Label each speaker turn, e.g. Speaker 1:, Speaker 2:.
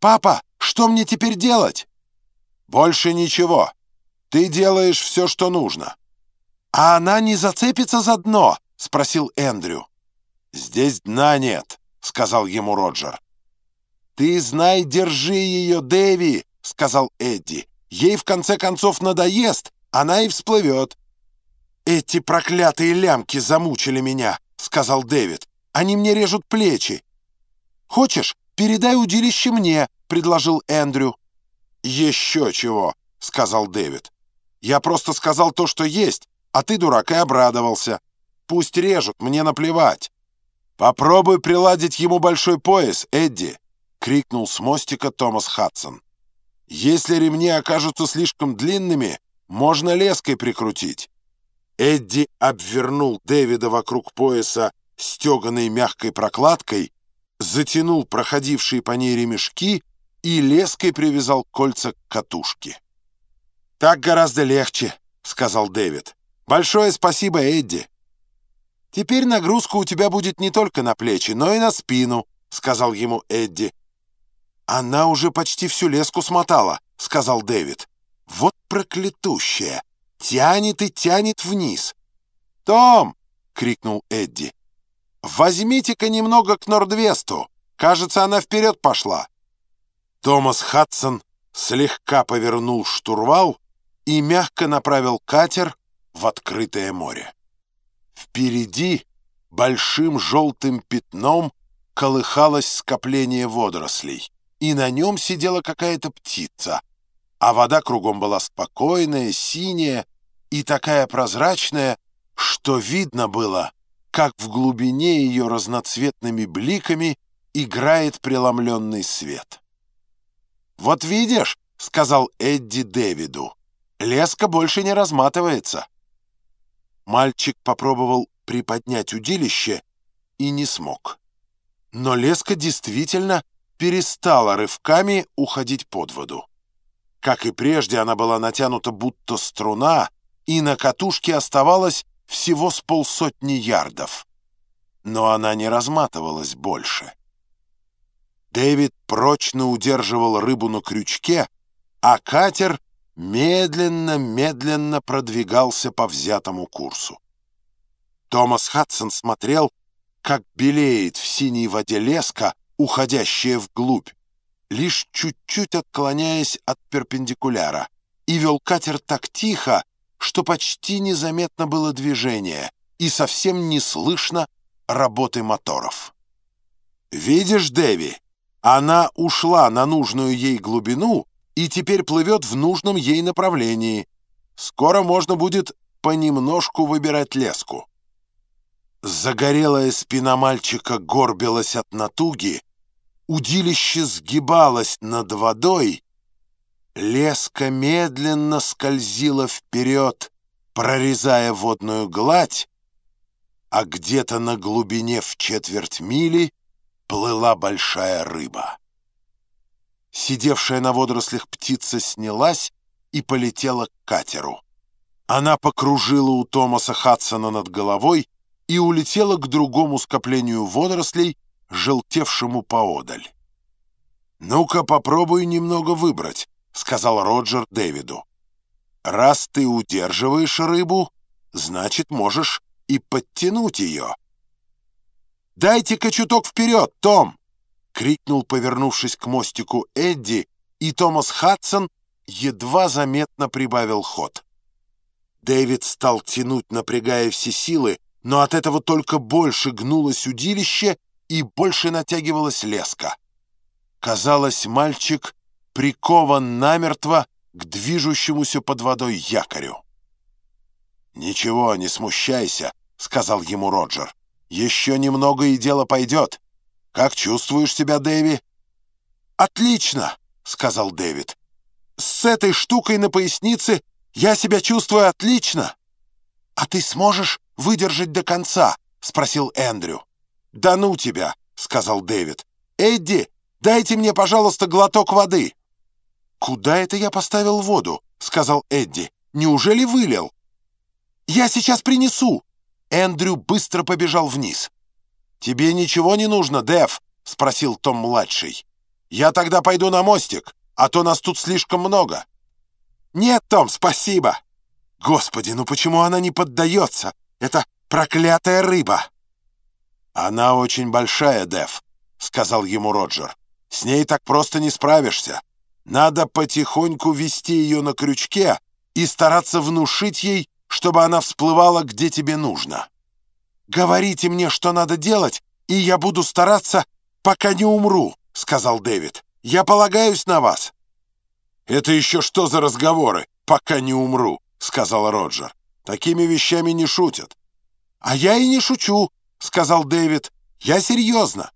Speaker 1: «Папа, что мне теперь делать?» «Больше ничего. Ты делаешь все, что нужно».
Speaker 2: «А она не зацепится за дно?» — спросил Эндрю.
Speaker 1: «Здесь дна нет», — сказал ему Роджер.
Speaker 2: «Ты знай, держи ее, Дэви», — сказал Эдди. «Ей в конце концов надоест, она и всплывет». «Эти проклятые лямки замучили меня», — сказал Дэвид. «Они мне режут плечи». «Хочешь, передай удилище мне», — предложил Эндрю.
Speaker 1: «Еще чего», — сказал Дэвид. «Я просто сказал то, что есть, а ты, дурак, и обрадовался. Пусть режут, мне наплевать». «Попробуй приладить ему большой пояс, Эдди», — крикнул с мостика Томас Хадсон. «Если ремни окажутся слишком длинными, можно леской прикрутить». Эдди обвернул Дэвида вокруг пояса стеганой мягкой прокладкой, затянул проходившие по ней ремешки и леской привязал кольца к катушке.
Speaker 2: «Так гораздо легче», — сказал Дэвид. «Большое спасибо, Эдди». «Теперь нагрузка у тебя будет не только на плечи, но и на спину», — сказал ему Эдди. «Она уже почти всю леску смотала», — сказал Дэвид. «Вот проклятущая! Тянет и тянет вниз!»
Speaker 1: «Том!» — крикнул Эдди.
Speaker 2: «Возьмите-ка немного к Нордвесту. Кажется, она вперед пошла».
Speaker 1: Томас Хадсон слегка повернул штурвал и мягко направил катер в открытое море. Впереди большим желтым пятном колыхалось скопление водорослей, и на нем сидела какая-то птица, а вода кругом была спокойная, синяя и такая прозрачная, что видно было, как в глубине ее разноцветными бликами играет преломленный свет. «Вот видишь», — сказал Эдди Дэвиду, — «леска больше не разматывается». Мальчик попробовал приподнять удилище и не смог. Но леска действительно перестала рывками уходить под воду. Как и прежде, она была натянута будто струна, и на катушке оставалось всего с полсотни ярдов. Но она не разматывалась больше. Дэвид прочно удерживал рыбу на крючке, а катер медленно-медленно продвигался по взятому курсу. Томас Хадсон смотрел, как белеет в синей воде леска, уходящая вглубь, лишь чуть-чуть отклоняясь от перпендикуляра, и вел катер так тихо, что почти незаметно было движение и совсем не слышно работы моторов. «Видишь, Дэви, она ушла на нужную ей глубину и теперь плывет в нужном ей направлении. Скоро можно будет понемножку выбирать леску. Загорелая спина мальчика горбилась от натуги, удилище сгибалось над водой, леска медленно скользила вперед, прорезая водную гладь, а где-то на глубине в четверть мили плыла большая рыба. Сидевшая на водорослях птица снялась и полетела к катеру. Она покружила у Томаса Хадсона над головой и улетела к другому скоплению водорослей, желтевшему поодаль. «Ну-ка, попробуй немного выбрать», — сказал Роджер Дэвиду. «Раз ты удерживаешь рыбу, значит, можешь и подтянуть ее». «Дайте-ка чуток вперед, Том!» крикнул, повернувшись к мостику Эдди, и Томас Хадсон едва заметно прибавил ход. Дэвид стал тянуть, напрягая все силы, но от этого только больше гнулось удилище и больше натягивалась леска. Казалось, мальчик прикован намертво к движущемуся под водой якорю. «Ничего, не смущайся», — сказал ему Роджер. «Еще немного, и дело пойдет. «Как чувствуешь себя, Дэви?» «Отлично!» — сказал Дэвид. «С этой штукой на пояснице я себя чувствую отлично!» «А ты сможешь выдержать до конца?» — спросил Эндрю. «Да ну тебя!» — сказал Дэвид. «Эдди, дайте мне, пожалуйста, глоток воды!» «Куда это я поставил воду?» — сказал Эдди. «Неужели вылил?» «Я сейчас принесу!» Эндрю быстро побежал вниз. «Тебе ничего не нужно, Дэв?» — спросил Том-младший. Я тогда пойду на мостик, а то нас тут слишком много».
Speaker 2: «Нет, Том, спасибо!» «Господи, ну почему она не поддается? Это проклятая рыба!»
Speaker 1: «Она очень большая, Дев», — сказал ему Роджер. «С ней так просто не справишься. Надо потихоньку вести ее на крючке и стараться внушить ей, чтобы она всплывала, где тебе нужно».
Speaker 2: «Говорите мне, что надо делать, и я буду стараться, пока не умру», — сказал Дэвид. «Я полагаюсь на вас».
Speaker 1: «Это еще что за разговоры, пока не умру?» — сказал Роджер. «Такими вещами не шутят».
Speaker 2: «А я и не шучу», — сказал Дэвид. «Я серьезно.